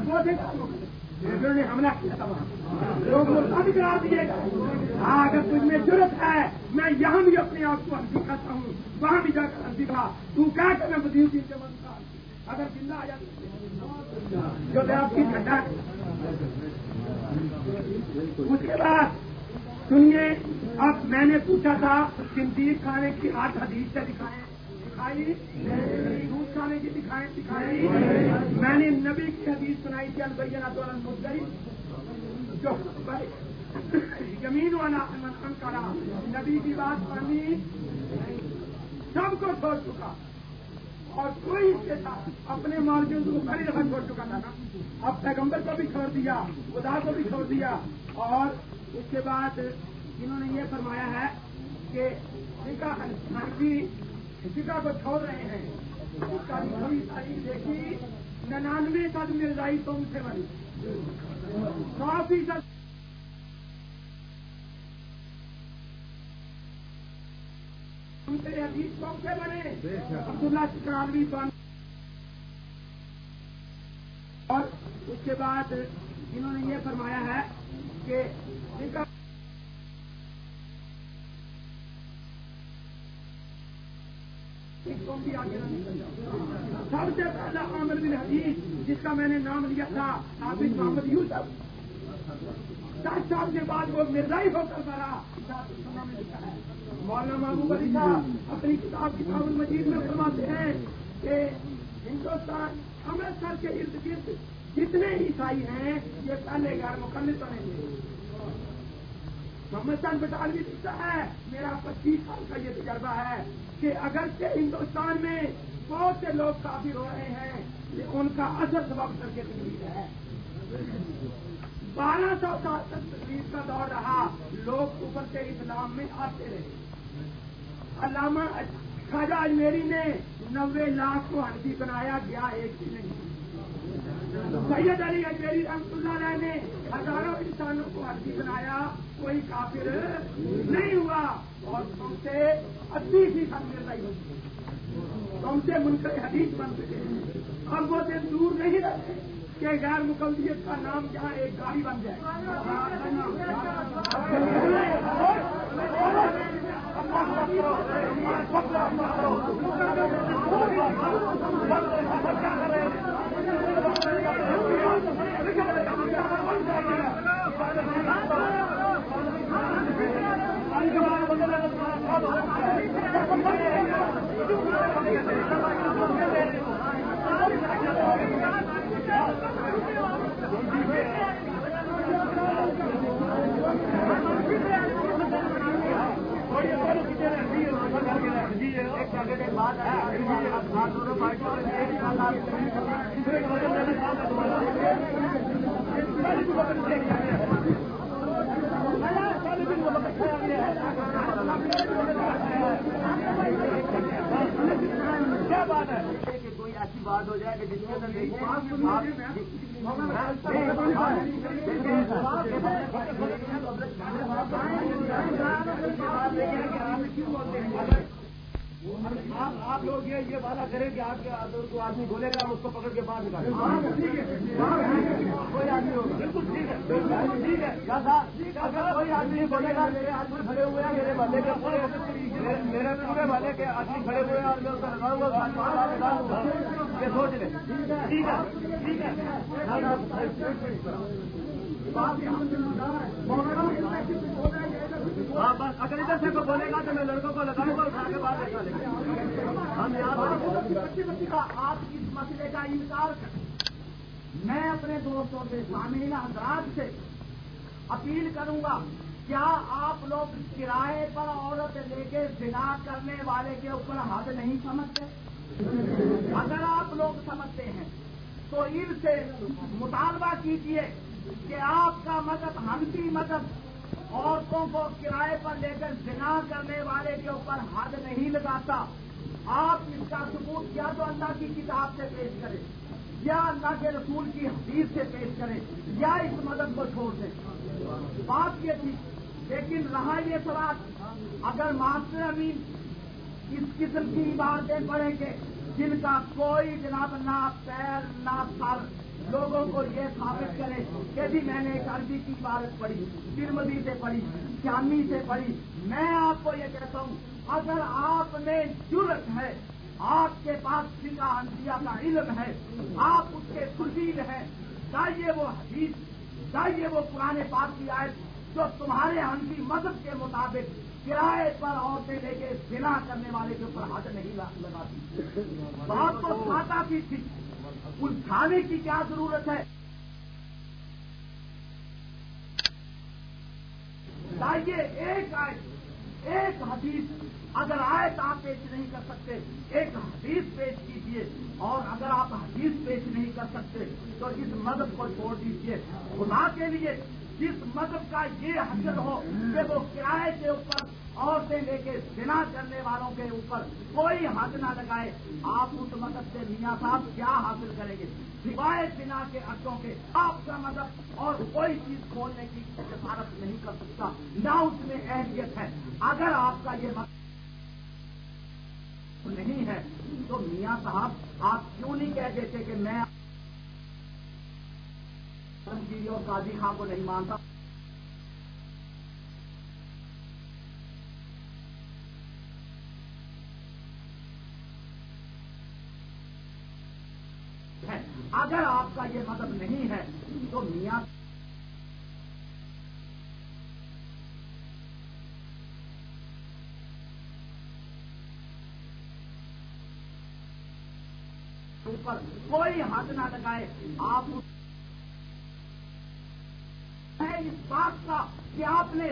حملہ کیا لوگ قرار دیے گا ہاں اگر تجھ میں ضرورت ہے، میں یہاں بھی اپنے آپ کو ہنسی کھاتا ہوں۔ وہاں بھی جا کر ہنسی کھا تو کیا کہ میں بدیوں کی جمع اگر زندہ آ جاتی جو آپ کی ٹھنڈا اس کے بعد سنیے اب میں نے پوچھا تھا صدیق کھانے کی آٹھ حدیث سے دکھائیں دکھائی دودھ کھانے کی دکھائیں دکھائی میں نے نبی کی حدیث سنائی تھی البینہ تو المدئی جو زمین والا من کرا نبی کی بات مانی سب کو چھوڑ چکا۔ اور کوئی اس کے ساتھ اپنے مارجن کو بڑی دفعہ چھوڑ چکا تھا نا۔ اب پیغمبر کو بھی چھوڑ دیا، خدا کو بھی چھوڑ دیا۔ اور اس کے بعد انہوں نے یہ فرمایا ہے کہ ہنسی سکا کو چھوڑ رہے ہیں۔ اس کا بھی تاریخ دیکھی ننانوے تک مل رہی تم سے بنی۔ سو فیصد ان سے حدیث کون سے بنے۔ عبداللہ چکرانوی بن۔ اور اس کے بعد انہوں نے یہ فرمایا ہے کہ سب سے پہلا عامر بن حدیث، جس کا میں نے نام لیا تھا، حافظ محمد یوسف۔ دس سال کے بعد وہ مرزا ہی ہو کر مرا۔ مولانا محبوب علی صاحب اپنی کتاب کتاب المجید میں فرماتے ہیں کہ ہندوستان امرتسر کے ارد گرد جتنے عیسائی ہیں، یہ پہلے غیر مکمل بنے گے محمد چند بٹالوی لکھتا ہے، میرا پچیس سال کا یہ تجربہ ہے کہ اگر سے ہندوستان میں بہت سے لوگ کافی ہو رہے ہیں ان کا اثر سبب کر کے تقریر ہے۔ بارہ سو سال تک تقریر کا دور رہا، لوگ اوپر سے اسلام میں آتے رہے۔ علامہ خواجہ اجمیری نے نوے لاکھ کو ہنسی بنایا، گیا ایک بھی نہیں۔ سید علی اجمیری رحمت اللہ علیہ نے ہزاروں انسانوں کو ہنسی بنایا، کوئی کافر نہیں ہوا۔ اور تم سے اسی فیصد مل رہی ہوتی تم سے منکر حدیث بن سکے اب وہ دن دور نہیں رہتے کہ غیر مقبولیت کا نام جہاں ایک گاڑی بن جائے۔ کیا بات بات ہے۔ کہ کوئی ایسی بات ہو جائے کہ جس کے اندر آپ لوگ یہ وعدہ کریں کہ آپ کے کو آدمی بولے گا ہم اس کو پکڑ کے باہر نکالیں کوئی آدمی ہوگا۔ بالکل ٹھیک ہے ٹھیک ہے۔ اگر کوئی آدمی بولے گا میرے آدمی کھڑے ہوئے ہیں میرے والے کے میرے پورے والے کے آدمی کھڑے ہوئے ہیں اور میں اس کا لگاؤں گا یہ سوچ لیں۔ ٹھیک ہے ٹھیک ہے ہاں بس اگر ادھر سے کوئی بولے گا تو میں لڑکوں کو لگاؤں گا آپ اس مسئلے کا انکار کریں میں اپنے دوستوں سے سامعین حضرات سے اپیل کروں گا، کیا آپ لوگ کرائے پر عورت لے کے بنا کرنے والے کے اوپر حد نہیں سمجھتے؟ اگر آپ لوگ سمجھتے ہیں، تو ان سے مطالبہ کیجیے کہ آپ کا مذہب ہمسی مذہب عورتوں کو کرائے پر لے کر بنا کرنے والے کے اوپر حد نہیں لگاتا۔ آپ اس کا ثبوت کیا تو اللہ کی کتاب سے پیش کریں، یا اللہ کے رسول کی حدیث سے پیش کریں، یا اس مدد کو چھوڑ دیں۔ بات یہ تھی، لیکن رہا یہ سوال اگر ماسٹر امین اس قسم کی عبارتیں پڑھیں گے جن کا کوئی جناب نہ پیر نہ سر لوگوں کو یہ ثابت کرے کہ بھی میں نے ایک عربی کی عبارت پڑھی ترمدی سے پڑھی شامی سے پڑھی۔ میں آپ کو یہ کہتا ہوں، اگر آپ میں ضرورت ہے، آپ کے پاس فکا انتیا کا علم ہے، آپ اس کے فضیل ہیں چاہیے وہ حدیث چاہیے وہ پرانے پاک کی آئے جو تمہارے ہنسی مذہب کے مطابق کرائے پر عورتیں لے کے بنا کرنے والے کے اوپر حد نہیں لگاتی۔ بات تو ساتا کی تھی۔ الجھانے کی کیا ضرورت ہے؟ چاہیے ایک آئے ایک حدیث، اگر آئے تو آپ پیش نہیں کر سکتے، ایک حدیث پیش کیجیے اور اگر آپ حدیث پیش نہیں کر سکتے، تو اس مدد کو چھوڑ دیجیے خدا کے لیے جس مذہب کا یہ حقت ہو کہ وہ کرائے کے اوپر عورتیں لے کے بنا کرنے والوں کے اوپر کوئی حد نہ لگائے، آپ اس مذہب سے میاں صاحب کیا حاصل کریں گے؟ سوائے بنا کے حقوں کے آپ کا مذہب اور کوئی چیز کھولنے کی سفارت نہیں کر سکتا، نہ اس میں اہمیت ہے۔ اگر آپ کا یہ مذہب نہیں ہے تو میاں صاحب، آپ کیوں نہیں کہہ دیتے کہ میں اور قاضی خان کو نہیں مانتا۔ اگر آپ کا یہ مطلب نہیں ہے، تو میاں اوپر کوئی حد نہ لگائے، آپ اس بات کا کہ آپ نے